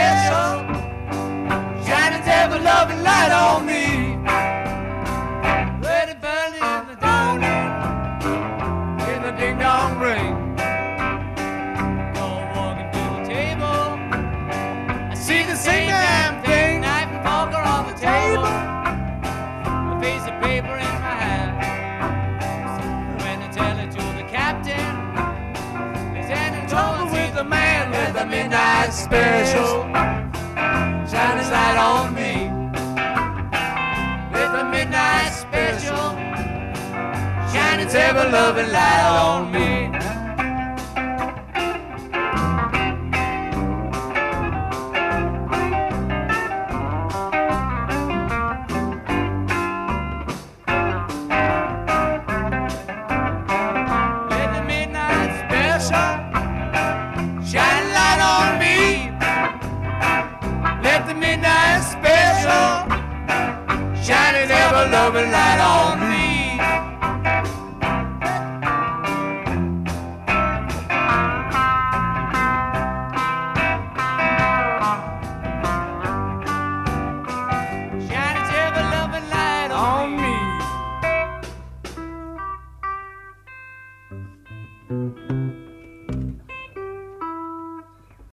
dress up. Devil loving light on midnight special. Shine his light on me. With a midnight special shine its ever loving light on me. the midnight special. Shining ever loving light on me.